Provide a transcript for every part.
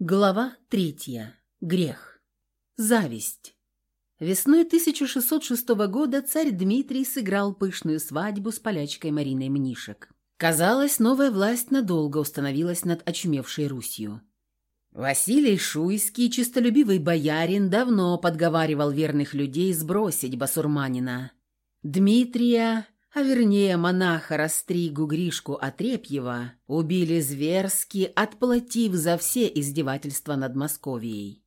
Глава третья. Грех. Зависть. Весной 1606 года царь Дмитрий сыграл пышную свадьбу с полячкой Мариной Мнишек. Казалось, новая власть надолго установилась над очумевшей Русью. Василий Шуйский, чистолюбивый боярин, давно подговаривал верных людей сбросить басурманина. Дмитрия а вернее монаха Растригу Гришку Отрепьева, убили зверски, отплатив за все издевательства над Московией.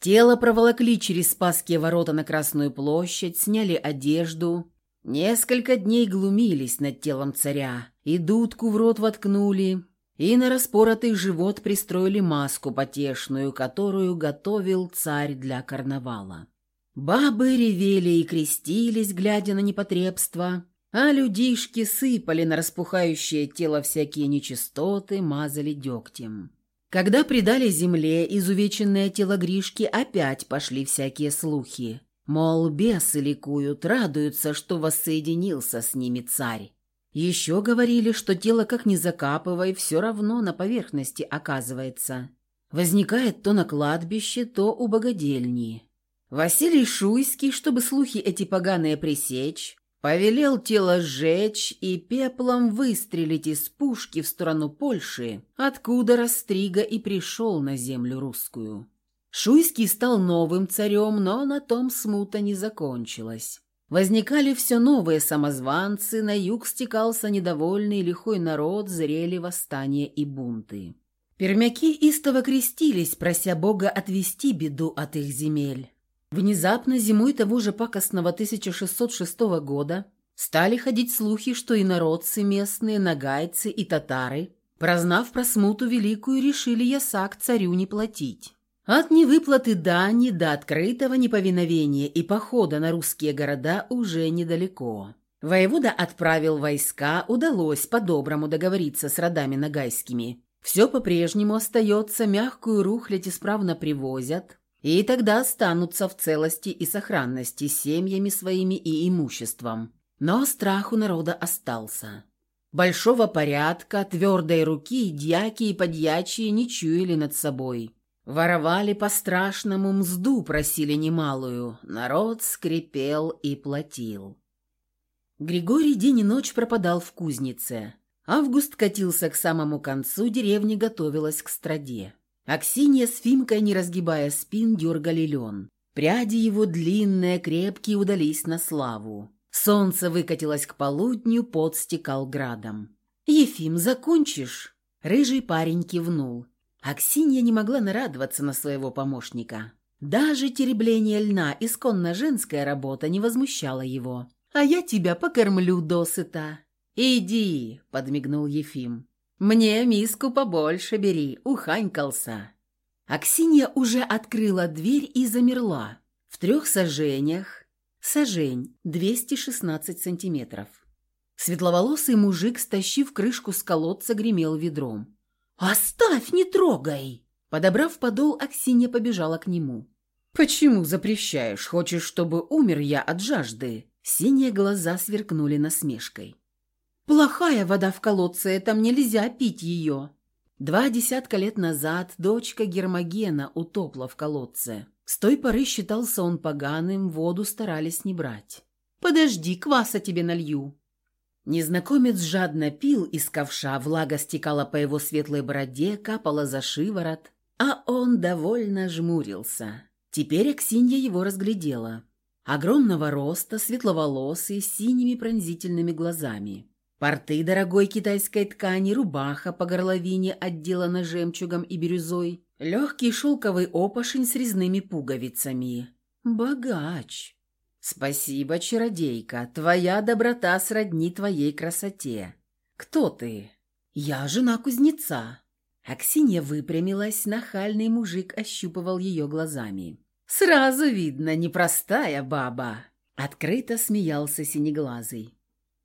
Тело проволокли через Спасские ворота на Красную площадь, сняли одежду, несколько дней глумились над телом царя, и дудку в рот воткнули, и на распоротый живот пристроили маску потешную, которую готовил царь для карнавала. Бабы ревели и крестились, глядя на непотребство, а людишки сыпали на распухающее тело всякие нечистоты, мазали дегтем. Когда предали земле изувеченное тело Гришки, опять пошли всякие слухи. Мол, бесы ликуют, радуются, что воссоединился с ними царь. Еще говорили, что тело как ни закапывай, все равно на поверхности оказывается. Возникает то на кладбище, то у богадельни. Василий Шуйский, чтобы слухи эти поганые пресечь, Повелел тело сжечь и пеплом выстрелить из пушки в сторону Польши, откуда Растрига и пришел на землю русскую. Шуйский стал новым царем, но на том смута не закончилась. Возникали все новые самозванцы, на юг стекался недовольный лихой народ, зрели восстания и бунты. Пермяки истово крестились, прося Бога отвести беду от их земель. Внезапно зимой того же пакостного 1606 года стали ходить слухи, что и народцы местные, нагайцы и татары, прознав про смуту великую, решили ясак царю не платить. От невыплаты дани до открытого неповиновения и похода на русские города уже недалеко. Воевода отправил войска, удалось по-доброму договориться с родами нагайскими. Все по-прежнему остается, мягкую рухлядь исправно привозят, и тогда останутся в целости и сохранности семьями своими и имуществом. Но страх у народа остался. Большого порядка, твердой руки дьяки и подьячие не чуяли над собой. Воровали по-страшному, мзду просили немалую, народ скрипел и платил. Григорий день и ночь пропадал в кузнице. Август катился к самому концу, деревня готовилась к страде. Аксинья с Фимкой, не разгибая спин, дергали лен. Пряди его длинные, крепкие, удались на славу. Солнце выкатилось к полудню, пот стекал градом. «Ефим, закончишь?» Рыжий парень кивнул. Аксинья не могла нарадоваться на своего помощника. Даже теребление льна, исконно женская работа, не возмущала его. «А я тебя покормлю досыта». «Иди», — подмигнул Ефим. «Мне миску побольше бери, уханькался». Аксинья уже открыла дверь и замерла. В трех сажениях. Сажень, 216 сантиметров. Светловолосый мужик, стащив крышку с колодца, гремел ведром. «Оставь, не трогай!» Подобрав подол, Аксинья побежала к нему. «Почему запрещаешь? Хочешь, чтобы умер я от жажды?» Синие глаза сверкнули насмешкой. Плохая вода в колодце, там нельзя пить ее. Два десятка лет назад дочка Гермогена утопла в колодце. С той поры считался он поганым, воду старались не брать. «Подожди, кваса тебе налью». Незнакомец жадно пил из ковша, влага стекала по его светлой бороде, капала за шиворот, а он довольно жмурился. Теперь Аксинья его разглядела. Огромного роста, светловолосый, с синими пронзительными глазами. Порты дорогой китайской ткани, рубаха по горловине отделана жемчугом и бирюзой, легкий шелковый опошень с резными пуговицами. Богач. Спасибо, чародейка, твоя доброта сродни твоей красоте. Кто ты? Я жена кузнеца. Аксинья выпрямилась, нахальный мужик ощупывал ее глазами. «Сразу видно, непростая баба!» Открыто смеялся синеглазый.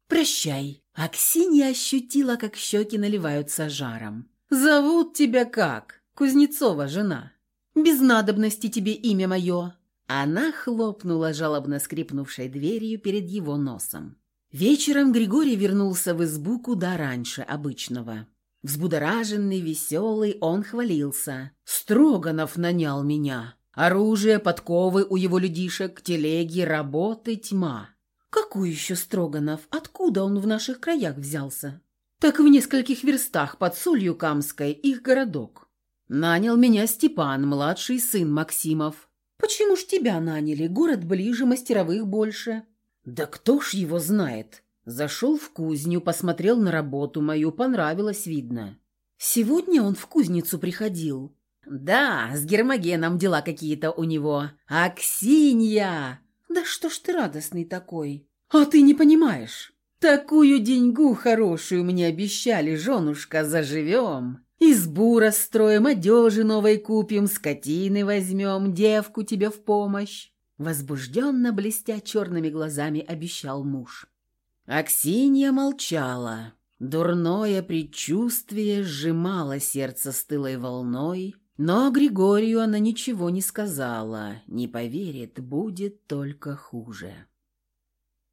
«Прощай!» Аксинья ощутила, как щеки наливаются жаром. «Зовут тебя как? Кузнецова жена. Без надобности тебе имя мое». Она хлопнула жалобно скрипнувшей дверью перед его носом. Вечером Григорий вернулся в избу куда раньше обычного. Взбудораженный, веселый, он хвалился. «Строганов нанял меня. Оружие, подковы у его людишек, телеги, работы, тьма». «Какой еще Строганов? Откуда он в наших краях взялся?» «Так в нескольких верстах под Солью Камской их городок. Нанял меня Степан, младший сын Максимов. Почему ж тебя наняли? Город ближе, мастеровых больше». «Да кто ж его знает?» Зашел в кузню, посмотрел на работу мою, понравилось, видно. Сегодня он в кузницу приходил. Да, с Гермогеном дела какие-то у него. Аксинья! Да что ж ты радостный такой? А ты не понимаешь. Такую деньгу хорошую мне обещали, женушка, заживем. Избу расстроим, одежи новой купим, скотины возьмем, девку тебе в помощь. Возбужденно, блестя черными глазами, обещал муж. Аксинья молчала. Дурное предчувствие сжимало сердце стылой волной, но Григорию она ничего не сказала, не поверит, будет только хуже.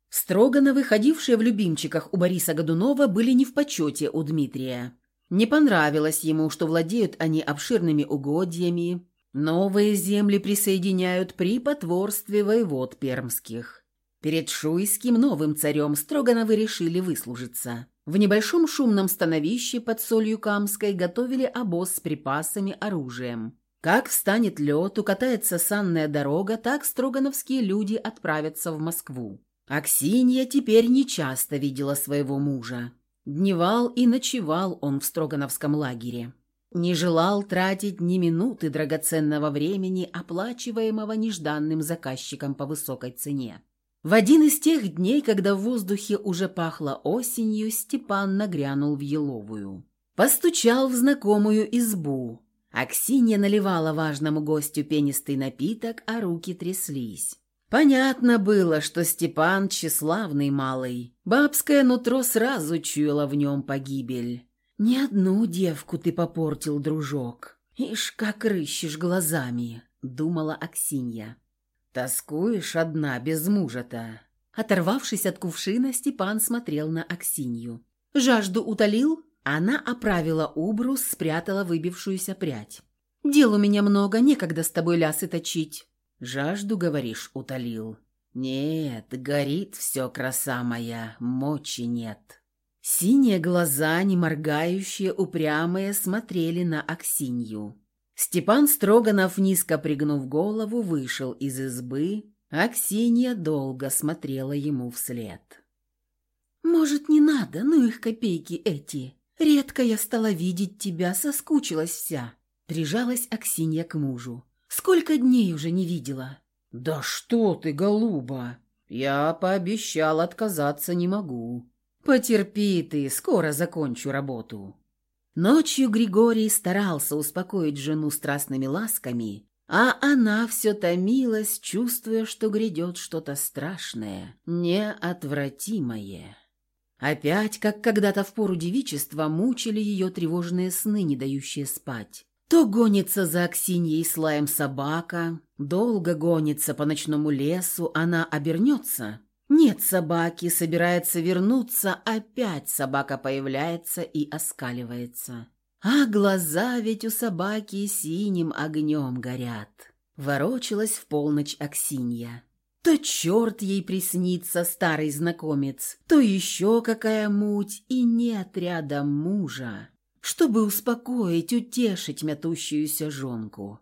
Строгано выходившие в любимчиках у Бориса Годунова были не в почете у Дмитрия. Не понравилось ему, что владеют они обширными угодьями, новые земли присоединяют при потворстве воевод пермских. Перед шуйским новым царем Строгановы решили выслужиться. В небольшом шумном становище под солью Камской готовили обоз с припасами, оружием. Как встанет лед, укатается санная дорога, так строгановские люди отправятся в Москву. Аксинья теперь нечасто видела своего мужа. Дневал и ночевал он в Строгановском лагере. Не желал тратить ни минуты драгоценного времени, оплачиваемого нежданным заказчиком по высокой цене. В один из тех дней, когда в воздухе уже пахло осенью, Степан нагрянул в Еловую. Постучал в знакомую избу. Аксинья наливала важному гостю пенистый напиток, а руки тряслись. Понятно было, что Степан тщеславный малый. Бабское нутро сразу чуяло в нем погибель. «Не одну девку ты попортил, дружок. Ишь, как рыщешь глазами», — думала Аксинья. «Тоскуешь одна, без мужа-то?» Оторвавшись от кувшина, Степан смотрел на Аксинью. «Жажду утолил?» Она оправила убрус, спрятала выбившуюся прядь. «Дел у меня много, некогда с тобой лясы точить». «Жажду, говоришь, утолил?» «Нет, горит все, краса моя, мочи нет». Синие глаза, не моргающие, упрямые, смотрели на Аксинью. Степан Строганов, низко пригнув голову, вышел из избы, а Ксения долго смотрела ему вслед. «Может, не надо, ну их копейки эти. Редко я стала видеть тебя, соскучилась вся». Прижалась Аксинья к мужу. «Сколько дней уже не видела?» «Да что ты, голуба! Я пообещал отказаться не могу. Потерпи ты, скоро закончу работу». Ночью Григорий старался успокоить жену страстными ласками, а она все томилась, чувствуя, что грядет что-то страшное, неотвратимое. Опять, как когда-то в пору девичества, мучили ее тревожные сны, не дающие спать. То гонится за Аксиньей с собака, долго гонится по ночному лесу, она обернется — нет собаки, собирается вернуться, опять собака появляется и оскаливается. А глаза ведь у собаки синим огнем горят. Ворочалась в полночь Аксинья. То черт ей приснится, старый знакомец, то еще какая муть, и нет рядом мужа, чтобы успокоить, утешить мятущуюся жонку.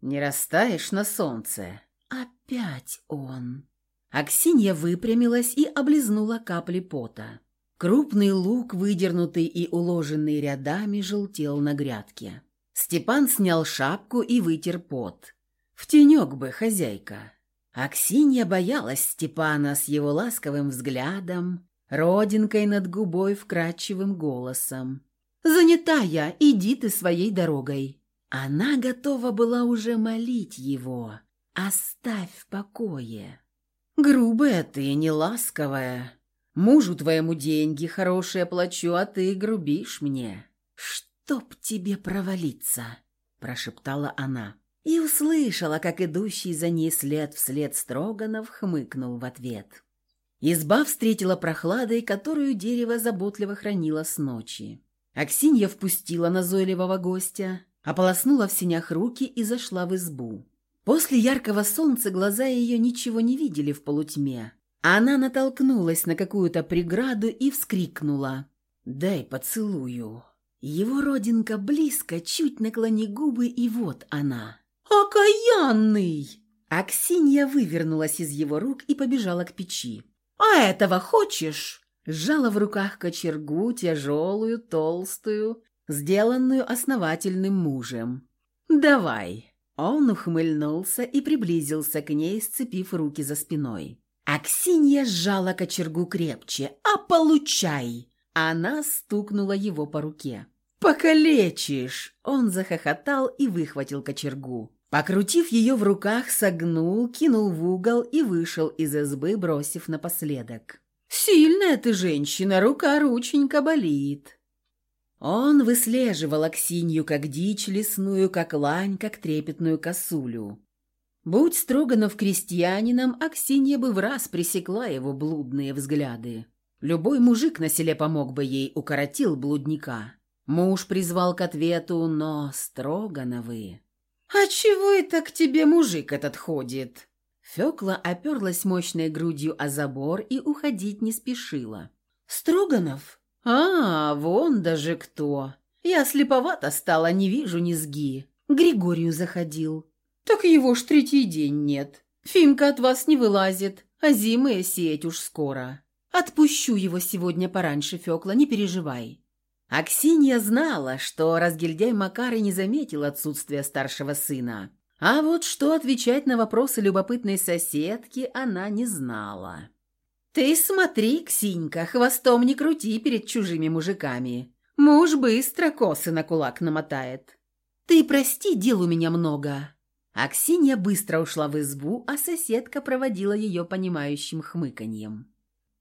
Не растаешь на солнце? Опять он. Аксинья выпрямилась и облизнула капли пота. Крупный лук, выдернутый и уложенный рядами, желтел на грядке. Степан снял шапку и вытер пот. «В тенек бы, хозяйка!» Аксинья боялась Степана с его ласковым взглядом, родинкой над губой вкрадчивым голосом. «Занята я, иди ты своей дорогой!» Она готова была уже молить его. «Оставь в покое!» «Грубая ты, не ласковая. Мужу твоему деньги хорошие плачу, а ты грубишь мне». «Чтоб тебе провалиться!» – прошептала она. И услышала, как идущий за ней след вслед Строганов хмыкнул в ответ. Изба встретила прохладой, которую дерево заботливо хранило с ночи. Аксинья впустила назойливого гостя, ополоснула в синях руки и зашла в избу. После яркого солнца глаза ее ничего не видели в полутьме. Она натолкнулась на какую-то преграду и вскрикнула. «Дай поцелую». Его родинка близко, чуть наклони губы, и вот она. «Окаянный!» Аксинья вывернулась из его рук и побежала к печи. «А этого хочешь?» Сжала в руках кочергу, тяжелую, толстую, сделанную основательным мужем. «Давай!» Он ухмыльнулся и приблизился к ней, сцепив руки за спиной. Аксинья сжала кочергу крепче. «А получай!» Она стукнула его по руке. «Покалечишь!» Он захохотал и выхватил кочергу. Покрутив ее в руках, согнул, кинул в угол и вышел из избы, бросив напоследок. «Сильная ты женщина, рука-рученька болит». Он выслеживал Аксинью как дичь лесную, как лань, как трепетную косулю. Будь Строганов крестьянином, Аксинья бы в раз пресекла его блудные взгляды. Любой мужик на селе помог бы ей, укоротил блудника. Муж призвал к ответу, но Строгановы... «А чего это к тебе мужик этот ходит?» Фёкла оперлась мощной грудью о забор и уходить не спешила. «Строганов?» «А, вон даже кто! Я слеповато стала, не вижу низги. Григорию заходил. Так его ж третий день нет. Фимка от вас не вылазит, а зимы сеять уж скоро. Отпущу его сегодня пораньше, Фёкла, не переживай». Аксинья знала, что разгильдяй Макар и не заметил отсутствия старшего сына. А вот что отвечать на вопросы любопытной соседки она не знала. «Ты смотри, Ксинька, хвостом не крути перед чужими мужиками. Муж быстро косы на кулак намотает. Ты прости, дел у меня много». Аксинья быстро ушла в избу, а соседка проводила ее понимающим хмыканьем.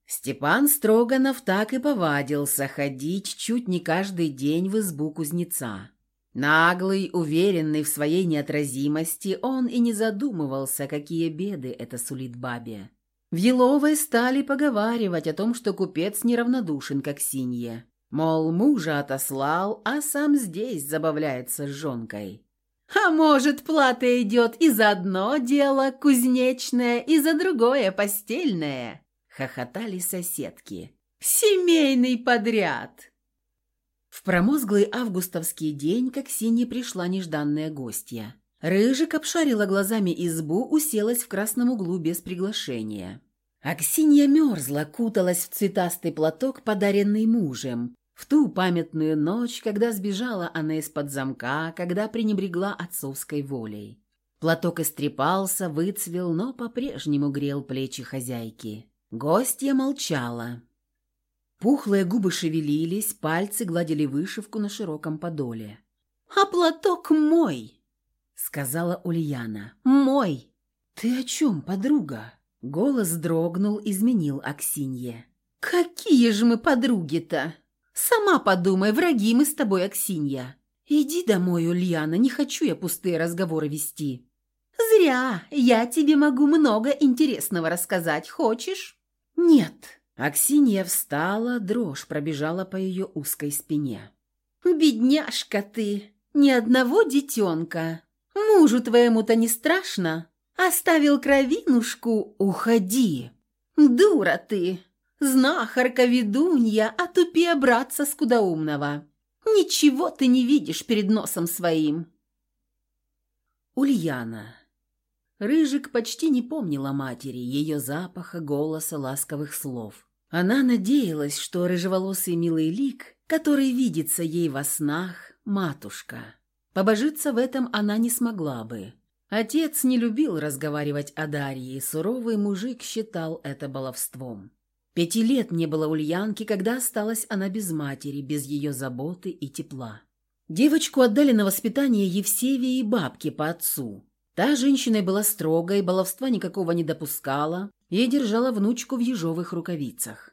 Степан Строганов так и повадился ходить чуть не каждый день в избу кузнеца. Наглый, уверенный в своей неотразимости, он и не задумывался, какие беды это сулит бабе. В Еловой стали поговаривать о том, что купец неравнодушен к Аксинье. Мол, мужа отослал, а сам здесь забавляется с жонкой. А может, плата идет и за одно дело кузнечное, и за другое постельное? Хохотали соседки. Семейный подряд! В промозглый августовский день к Аксинье пришла нежданная гостья. Рыжик обшарила глазами избу, уселась в красном углу без приглашения. Аксинья мерзла, куталась в цветастый платок, подаренный мужем. В ту памятную ночь, когда сбежала она из-под замка, когда пренебрегла отцовской волей. Платок истрепался, выцвел, но по-прежнему грел плечи хозяйки. Гостья молчала. Пухлые губы шевелились, пальцы гладили вышивку на широком подоле. «А платок мой!» Сказала Ульяна. «Мой!» «Ты о чем, подруга?» Голос дрогнул, изменил Аксинье. «Какие же мы подруги-то? Сама подумай, враги мы с тобой, Аксинья. Иди домой, Ульяна, не хочу я пустые разговоры вести». «Зря, я тебе могу много интересного рассказать, хочешь?» «Нет». Аксинья встала, дрожь пробежала по ее узкой спине. «Бедняжка ты, ни одного детенка!» Мужу твоему-то не страшно? Оставил кровинушку, уходи. Дура ты, знахарка-ведунья, а тупее братца скудоумного. Ничего ты не видишь перед носом своим. Ульяна. Рыжик почти не помнила матери, ее запаха, голоса, ласковых слов. Она надеялась, что рыжеволосый милый лик, который видится ей во снах, матушка. Побожиться в этом она не смогла бы. Отец не любил разговаривать о Дарье, и суровый мужик считал это баловством. Пяти лет не было Ульянки, когда осталась она без матери, без ее заботы и тепла. Девочку отдали на воспитание Евсевии и бабки по отцу. Та женщина была строгой, баловства никакого не допускала и держала внучку в ежовых рукавицах.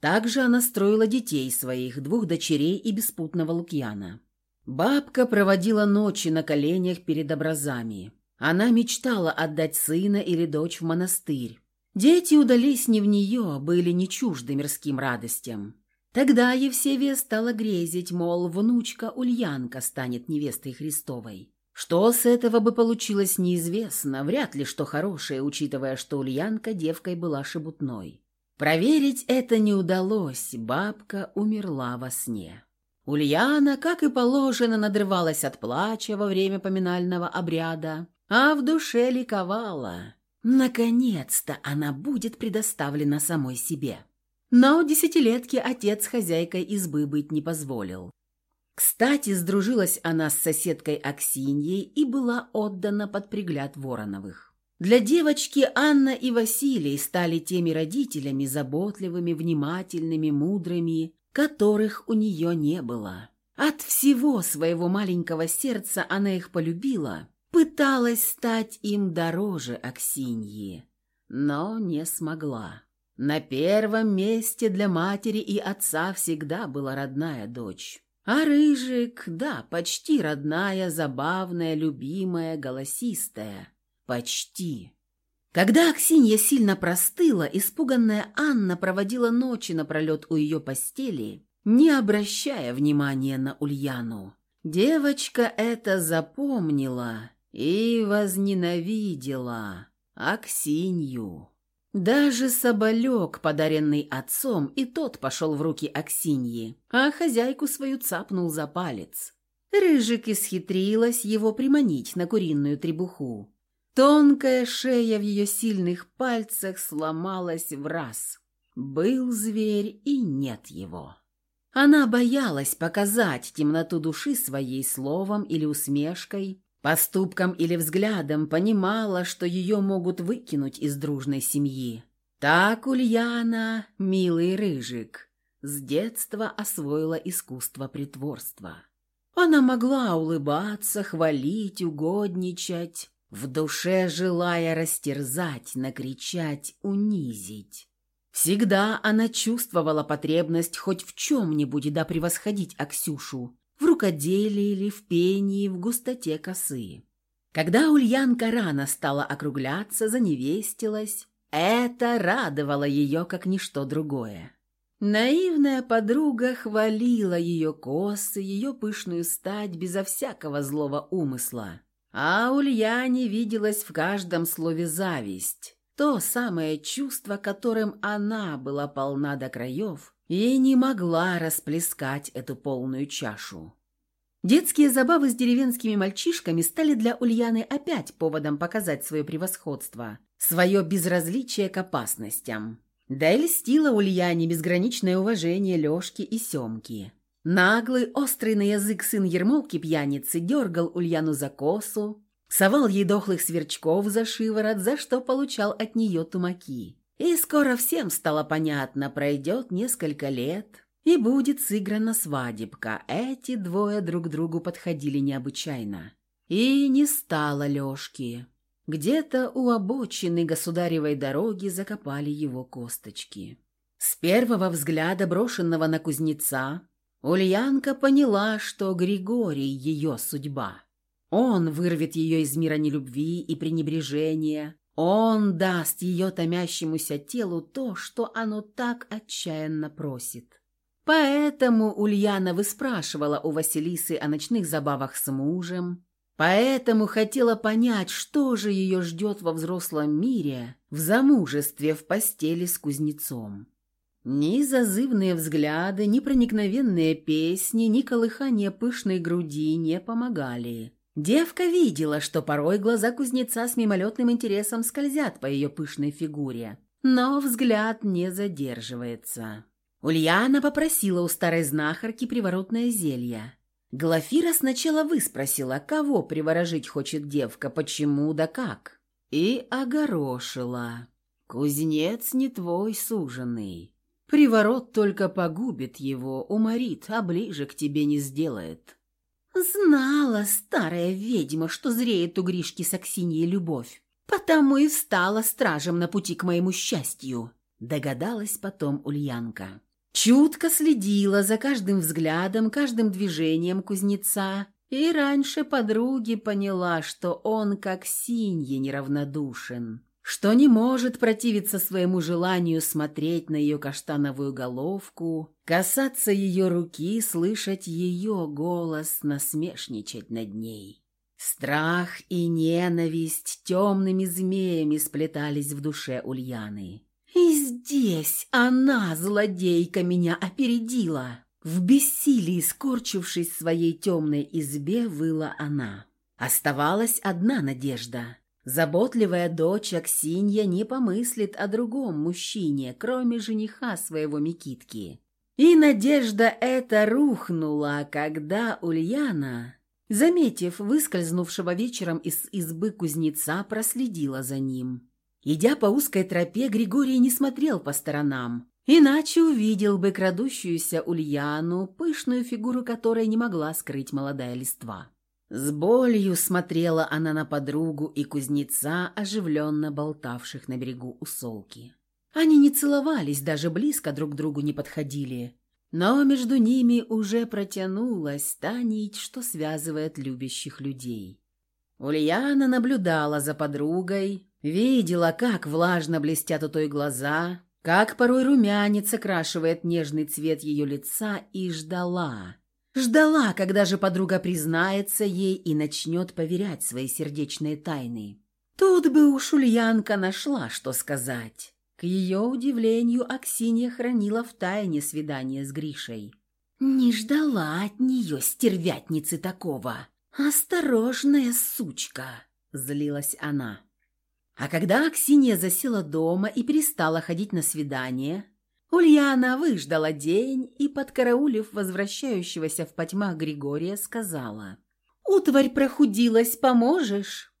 Также она строила детей своих, двух дочерей и беспутного Лукьяна. Бабка проводила ночи на коленях перед образами. Она мечтала отдать сына или дочь в монастырь. Дети удались не в нее, были не чужды мирским радостям. Тогда Евсевия стала грезить, мол, внучка Ульянка станет невестой Христовой. Что с этого бы получилось, неизвестно, вряд ли что хорошее, учитывая, что Ульянка девкой была шебутной. Проверить это не удалось, бабка умерла во сне. Ульяна, как и положено, надрывалась от плача во время поминального обряда, а в душе ликовала. Наконец-то она будет предоставлена самой себе. Но десятилетки отец хозяйкой избы быть не позволил. Кстати, сдружилась она с соседкой Аксиньей и была отдана под пригляд Вороновых. Для девочки Анна и Василий стали теми родителями, заботливыми, внимательными, мудрыми, которых у нее не было. От всего своего маленького сердца она их полюбила, пыталась стать им дороже Аксиньи, но не смогла. На первом месте для матери и отца всегда была родная дочь. А Рыжик, да, почти родная, забавная, любимая, голосистая. Почти. Когда Аксинья сильно простыла, испуганная Анна проводила ночи напролет у ее постели, не обращая внимания на Ульяну. Девочка это запомнила и возненавидела Аксинью. Даже соболек, подаренный отцом, и тот пошел в руки Аксиньи, а хозяйку свою цапнул за палец. Рыжик исхитрилась его приманить на куриную требуху. Тонкая шея в ее сильных пальцах сломалась в раз. Был зверь и нет его. Она боялась показать темноту души своей словом или усмешкой, Поступком или взглядом понимала, что ее могут выкинуть из дружной семьи. Так Ульяна, милый рыжик, с детства освоила искусство притворства. Она могла улыбаться, хвалить, угодничать, в душе желая растерзать, накричать, унизить. Всегда она чувствовала потребность хоть в чем-нибудь да превосходить Аксюшу, в рукоделии или в пении, в густоте косы. Когда Ульянка рано стала округляться, заневестилась, это радовало ее, как ничто другое. Наивная подруга хвалила ее косы, ее пышную стать безо всякого злого умысла. А Ульяне виделась в каждом слове зависть, то самое чувство, которым она была полна до краев, и не могла расплескать эту полную чашу. Детские забавы с деревенскими мальчишками стали для Ульяны опять поводом показать свое превосходство, свое безразличие к опасностям. Да и льстило Ульяне безграничное уважение Лешки и Семки. Наглый, острый на язык сын Ермолки пьяницы дергал Ульяну за косу, совал ей дохлых сверчков за шиворот, за что получал от нее тумаки. И скоро всем стало понятно, пройдет несколько лет, и будет сыграна свадебка. Эти двое друг другу подходили необычайно. И не стало Лешки. Где-то у обочины государевой дороги закопали его косточки. С первого взгляда, брошенного на кузнеца, Ульянка поняла, что Григорий – ее судьба. Он вырвет ее из мира нелюбви и пренебрежения, он даст ее томящемуся телу то, что оно так отчаянно просит. Поэтому Ульяна выспрашивала у Василисы о ночных забавах с мужем, поэтому хотела понять, что же ее ждет во взрослом мире, в замужестве в постели с кузнецом. Ни зазывные взгляды, ни проникновенные песни, ни колыхание пышной груди не помогали. Девка видела, что порой глаза кузнеца с мимолетным интересом скользят по ее пышной фигуре, но взгляд не задерживается. Ульяна попросила у старой знахарки приворотное зелье. Глафира сначала выспросила, кого приворожить хочет девка, почему да как. И огорошила. «Кузнец не твой суженый. Приворот только погубит его, уморит, а ближе к тебе не сделает». Знала старая ведьма, что зреет у Гришки с Аксиньей любовь. Потому и встала стражем на пути к моему счастью, догадалась потом Ульянка. Чутко следила за каждым взглядом, каждым движением кузнеца, и раньше подруги поняла, что он как синье неравнодушен, что не может противиться своему желанию смотреть на ее каштановую головку, касаться ее руки, слышать ее голос, насмешничать над ней. Страх и ненависть темными змеями сплетались в душе Ульяны. И здесь она, злодейка, меня опередила. В бессилии, скорчившись в своей темной избе, выла она. Оставалась одна надежда. Заботливая дочь Аксинья не помыслит о другом мужчине, кроме жениха своего Микитки. И надежда эта рухнула, когда Ульяна, заметив выскользнувшего вечером из избы кузнеца, проследила за ним. Идя по узкой тропе, Григорий не смотрел по сторонам, иначе увидел бы крадущуюся Ульяну, пышную фигуру которой не могла скрыть молодая листва. С болью смотрела она на подругу и кузнеца, оживленно болтавших на берегу усолки. Они не целовались, даже близко друг к другу не подходили, но между ними уже протянулась та нить, что связывает любящих людей. Ульяна наблюдала за подругой, видела, как влажно блестят у той глаза, как порой румянец окрашивает нежный цвет ее лица, и ждала, Ждала, когда же подруга признается ей и начнет поверять свои сердечные тайны. Тут бы уж Ульянка нашла, что сказать. К ее удивлению, Аксинья хранила в тайне свидание с Гришей. Не ждала от нее стервятницы такого. «Осторожная сучка!» – злилась она. А когда Аксинья засела дома и перестала ходить на свидание, Ульяна выждала день и, подкараулив возвращающегося в потьмах Григория, сказала. «Утварь прохудилась, поможешь?»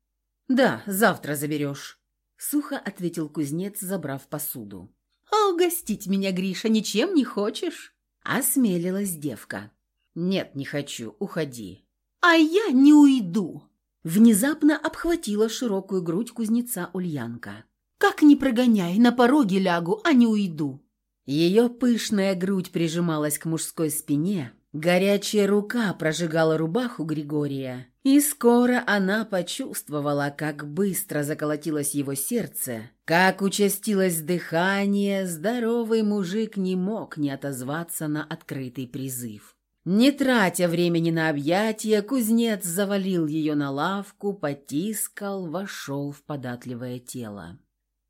«Да, завтра заберешь», — сухо ответил кузнец, забрав посуду. «А угостить меня, Гриша, ничем не хочешь?» — осмелилась девка. «Нет, не хочу, уходи». «А я не уйду!» Внезапно обхватила широкую грудь кузнеца Ульянка. «Как не прогоняй, на пороге лягу, а не уйду!» Ее пышная грудь прижималась к мужской спине, горячая рука прожигала рубаху Григория, и скоро она почувствовала, как быстро заколотилось его сердце, как участилось дыхание, здоровый мужик не мог не отозваться на открытый призыв. Не тратя времени на объятия, кузнец завалил ее на лавку, потискал, вошел в податливое тело.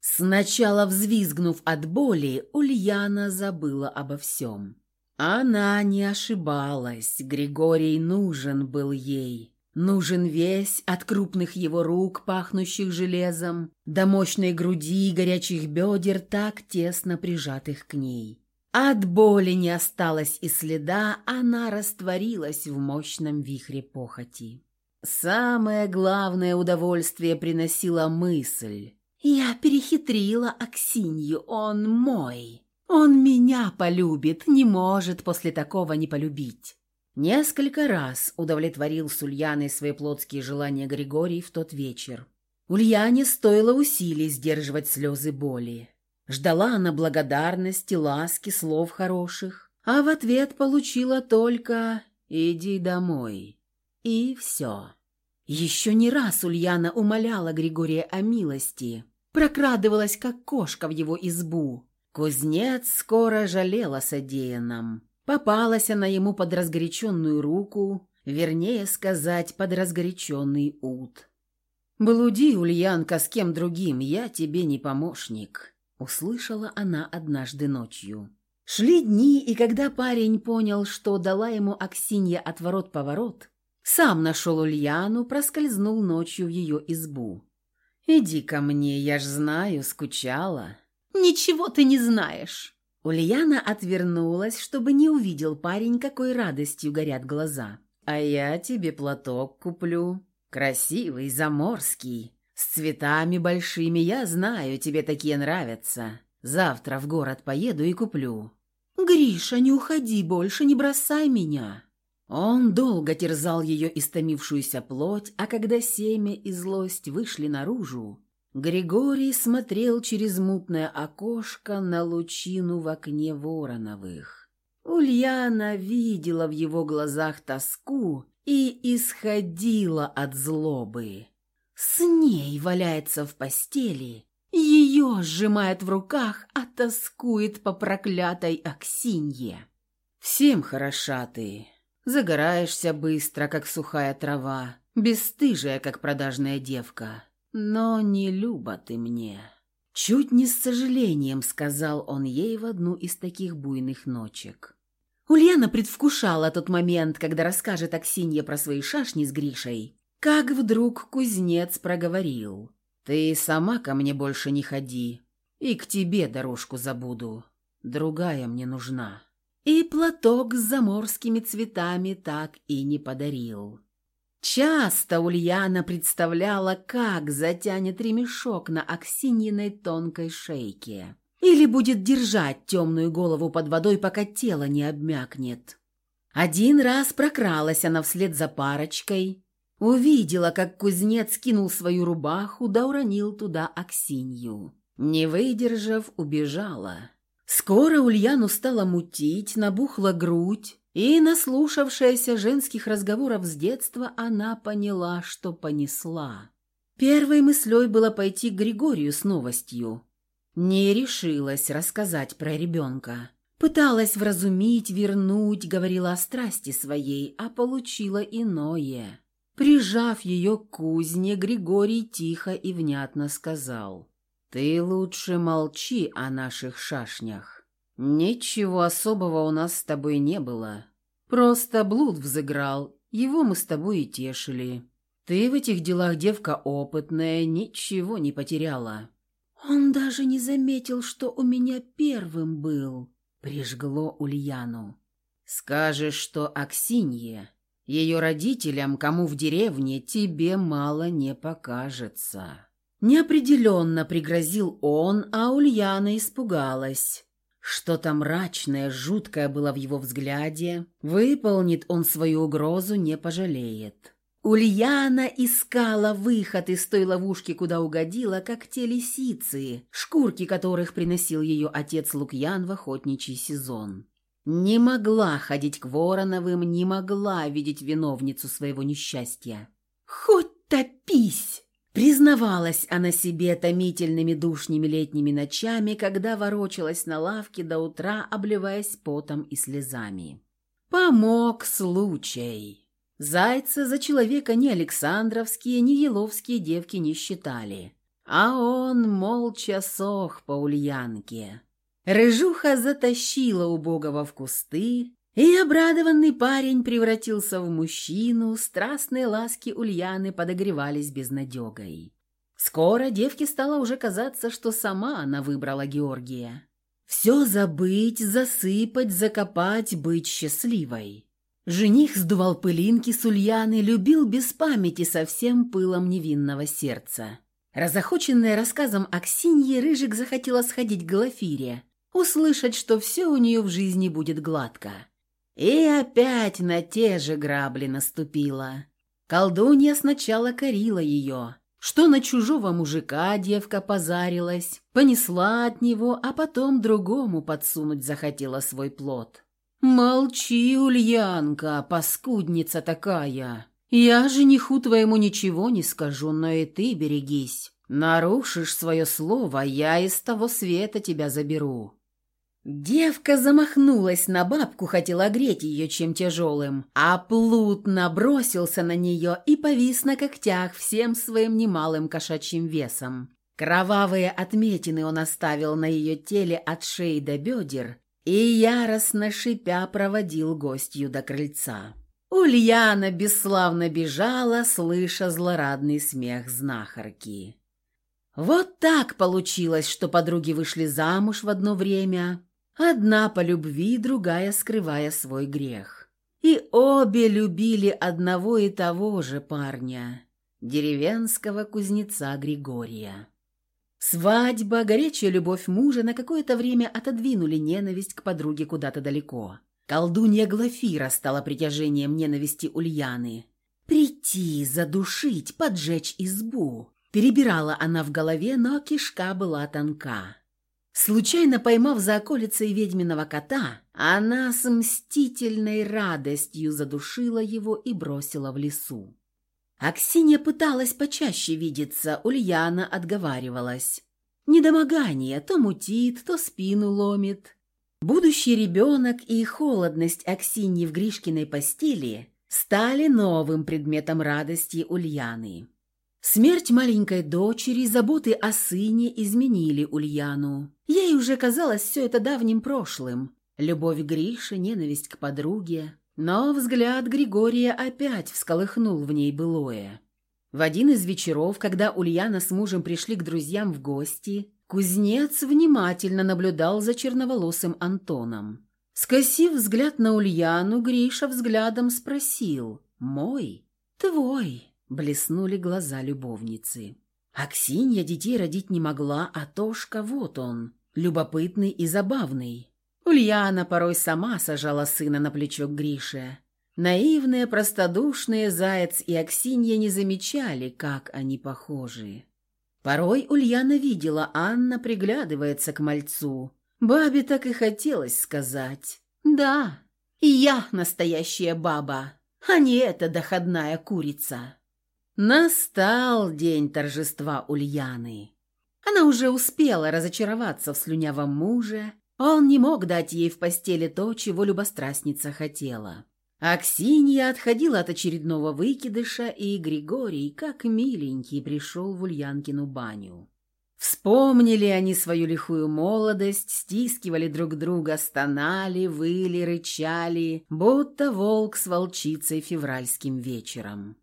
Сначала взвизгнув от боли, Ульяна забыла обо всем. Она не ошибалась, Григорий нужен был ей. Нужен весь, от крупных его рук, пахнущих железом, до мощной груди и горячих бедер, так тесно прижатых к ней. От боли не осталось и следа, она растворилась в мощном вихре похоти. Самое главное удовольствие приносила мысль. Я перехитрила Аксинью, он мой. Он меня полюбит, не может после такого не полюбить. Несколько раз удовлетворил с Ульяной свои плотские желания Григорий в тот вечер. Ульяне стоило усилий сдерживать слезы боли. Ждала она благодарности, ласки, слов хороших, а в ответ получила только «иди домой». И все. Еще не раз Ульяна умоляла Григория о милости, прокрадывалась, как кошка в его избу. Кузнец скоро жалел о содеянном. Попалась она ему под разгоряченную руку, вернее сказать, под разгоряченный ут. «Блуди, Ульянка, с кем другим, я тебе не помощник», — услышала она однажды ночью. Шли дни, и когда парень понял, что дала ему Аксинья отворот-поворот, сам нашел Ульяну, проскользнул ночью в ее избу. «Иди ко мне, я ж знаю, скучала». «Ничего ты не знаешь». Ульяна отвернулась, чтобы не увидел парень, какой радостью горят глаза. «А я тебе платок куплю. Красивый, заморский, с цветами большими, я знаю, тебе такие нравятся. Завтра в город поеду и куплю». «Гриша, не уходи больше, не бросай меня». Он долго терзал ее истомившуюся плоть, а когда семя и злость вышли наружу, Григорий смотрел через мутное окошко на лучину в окне Вороновых. Ульяна видела в его глазах тоску и исходила от злобы. С ней валяется в постели, Ее сжимает в руках, а тоскует по проклятой Аксинье. Всем хороша ты. Загораешься быстро, как сухая трава, бесстыжая, как продажная девка. Но не люба ты мне. Чуть не с сожалением сказал он ей в одну из таких буйных ночек. Ульяна предвкушала тот момент, когда расскажет Аксинье про свои шашни с Гришей, как вдруг кузнец проговорил. «Ты сама ко мне больше не ходи, и к тебе дорожку забуду. Другая мне нужна». И платок с заморскими цветами так и не подарил. Часто Ульяна представляла, как затянет ремешок на Аксиньиной тонкой шейке. Или будет держать темную голову под водой, пока тело не обмякнет. Один раз прокралась она вслед за парочкой, увидела, как кузнец кинул свою рубаху, да уронил туда Аксинью. Не выдержав, убежала. Скоро Ульяну стала мутить, набухла грудь, и, наслушавшаяся женских разговоров с детства, она поняла, что понесла. Первой мыслей было пойти к Григорию с новостью. Не решилась рассказать про ребенка. Пыталась вразумить, вернуть, говорила о страсти своей, а получила иное. Прижав ее к кузне, Григорий тихо и внятно сказал. «Ты лучше молчи о наших шашнях. Ничего особого у нас с тобой не было. Просто блуд взыграл, его мы с тобой и тешили. Ты в этих делах девка опытная, ничего не потеряла». «Он даже не заметил, что у меня первым был», — прижгло Ульяну. «Скажешь, что Аксинье, ее родителям, кому в деревне, тебе мало не покажется». Неопределенно пригрозил он, а Ульяна испугалась. Что-то мрачное, жуткое было в его взгляде. Выполнит он свою угрозу, не пожалеет. Ульяна искала выход из той ловушки, куда угодила, как те лисицы, шкурки которых приносил ее отец Лукьян в охотничий сезон. Не могла ходить к Вороновым, не могла видеть виновницу своего несчастья. «Хоть топись!» Признавалась она себе томительными душными летними ночами, когда ворочалась на лавке до утра, обливаясь потом и слезами. Помог случай. Зайца за человека ни Александровские, ни Еловские девки не считали. А он молча сох по ульянке. Рыжуха затащила убогого в кусты, и обрадованный парень превратился в мужчину, страстные ласки Ульяны подогревались безнадегой. Скоро девке стало уже казаться, что сама она выбрала Георгия. Все забыть, засыпать, закопать, быть счастливой. Жених сдувал пылинки с Ульяны, любил без памяти со всем пылом невинного сердца. Разохоченная рассказом Аксиньи, Рыжик захотела сходить к Глафире, услышать, что все у нее в жизни будет гладко. И опять на те же грабли наступила. Колдунья сначала корила ее, что на чужого мужика девка позарилась, понесла от него, а потом другому подсунуть захотела свой плод. «Молчи, Ульянка, паскудница такая! Я жениху твоему ничего не скажу, но и ты берегись. Нарушишь свое слово, я из того света тебя заберу». Девка замахнулась на бабку, хотела огреть ее чем тяжелым, а плут набросился на нее и повис на когтях всем своим немалым кошачьим весом. Кровавые отметины он оставил на ее теле от шеи до бедер, и яростно шипя проводил гостью до крыльца. Ульяна бесславно бежала, слыша злорадный смех знахарки. Вот так получилось, что подруги вышли замуж в одно время, одна по любви, другая скрывая свой грех. И обе любили одного и того же парня, деревенского кузнеца Григория. Свадьба, горячая любовь мужа на какое-то время отодвинули ненависть к подруге куда-то далеко. Колдунья Глафира стала притяжением ненависти Ульяны. «Прийти, задушить, поджечь избу». Перебирала она в голове, но кишка была тонка. Случайно поймав за околицей ведьминого кота, она с мстительной радостью задушила его и бросила в лесу. Аксинья пыталась почаще видеться, Ульяна отговаривалась. Недомогание то мутит, то спину ломит. Будущий ребенок и холодность Аксиньи в Гришкиной постели стали новым предметом радости Ульяны. Смерть маленькой дочери, заботы о сыне изменили Ульяну. Ей уже казалось все это давним прошлым. Любовь Гриши, ненависть к подруге. Но взгляд Григория опять всколыхнул в ней былое. В один из вечеров, когда Ульяна с мужем пришли к друзьям в гости, кузнец внимательно наблюдал за черноволосым Антоном. Скосив взгляд на Ульяну, Гриша взглядом спросил «Мой? Твой?» – блеснули глаза любовницы. Аксинья детей родить не могла, а Тошка вот он, любопытный и забавный. Ульяна порой сама сажала сына на плечо Грише. Наивные, простодушные Заяц и Аксинья не замечали, как они похожи. Порой Ульяна видела, Анна приглядывается к мальцу. Бабе так и хотелось сказать. «Да, я настоящая баба, а не эта доходная курица». Настал день торжества Ульяны. Она уже успела разочароваться в слюнявом муже, он не мог дать ей в постели то, чего любострастница хотела. Аксинья отходила от очередного выкидыша, и Григорий, как миленький, пришел в Ульянкину баню. Вспомнили они свою лихую молодость, стискивали друг друга, стонали, выли, рычали, будто волк с волчицей февральским вечером.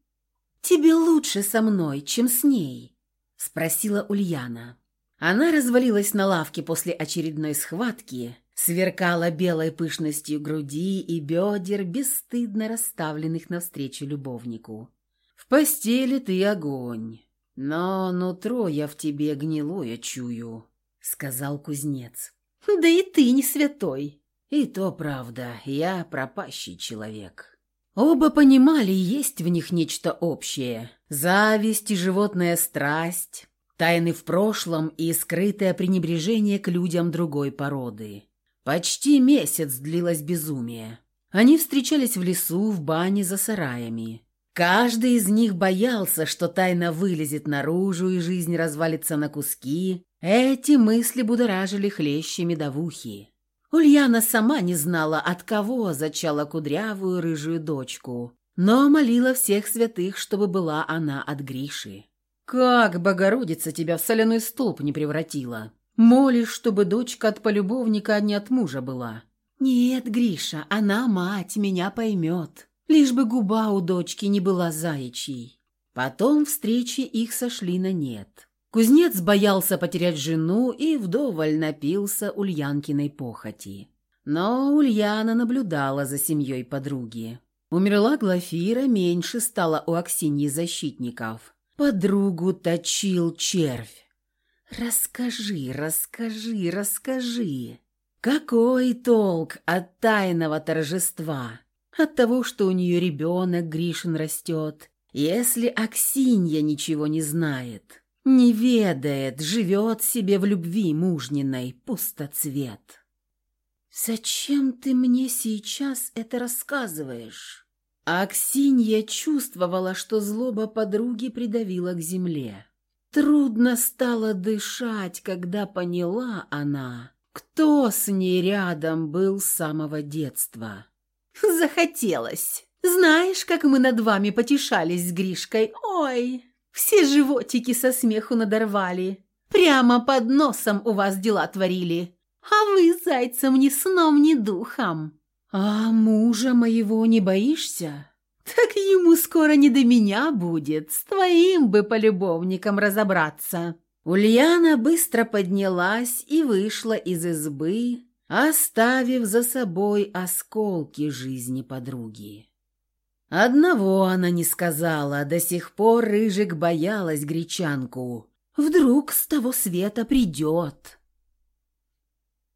«Тебе лучше со мной, чем с ней?» — спросила Ульяна. Она развалилась на лавке после очередной схватки, сверкала белой пышностью груди и бедер, бесстыдно расставленных навстречу любовнику. «В постели ты огонь, но нутро я в тебе гнилое чую», — сказал кузнец. «Да и ты не святой». «И то правда, я пропащий человек». Оба понимали, есть в них нечто общее. Зависть и животная страсть, Тайны в прошлом и скрытое пренебрежение к людям другой породы. Почти месяц длилось безумие. Они встречались в лесу, в бане за сараями. Каждый из них боялся, что тайна вылезет наружу и жизнь развалится на куски. Эти мысли будоражили хлещи медовухи. Ульяна сама не знала, от кого зачала кудрявую рыжую дочку, но молила всех святых, чтобы была она от Гриши. «Как Богородица тебя в соляной столб не превратила? Молишь, чтобы дочка от полюбовника, а не от мужа была?» «Нет, Гриша, она мать, меня поймет. Лишь бы губа у дочки не была заячьей». Потом встречи их сошли на нет. Кузнец боялся потерять жену и вдоволь напился Ульянкиной похоти. Но Ульяна наблюдала за семьей подруги. Умерла Глафира, меньше стало у Аксиньи защитников. Подругу точил червь. Расскажи, расскажи, расскажи. Какой толк от тайного торжества? От того, что у нее ребенок Гришин растет, если Аксинья ничего не знает, не ведает, живет себе в любви мужниной, пустоцвет. «Зачем ты мне сейчас это рассказываешь?» Аксинья чувствовала, что злоба подруги придавила к земле. Трудно стало дышать, когда поняла она, кто с ней рядом был с самого детства. «Захотелось. Знаешь, как мы над вами потешались с Гришкой? Ой, все животики со смеху надорвали. Прямо под носом у вас дела творили. А вы зайцем ни сном, ни духом. «А мужа моего не боишься?» «Так ему скоро не до меня будет, с твоим бы полюбовником разобраться». Ульяна быстро поднялась и вышла из избы, оставив за собой осколки жизни подруги. Одного она не сказала, до сих пор Рыжик боялась гречанку. Вдруг с того света придет.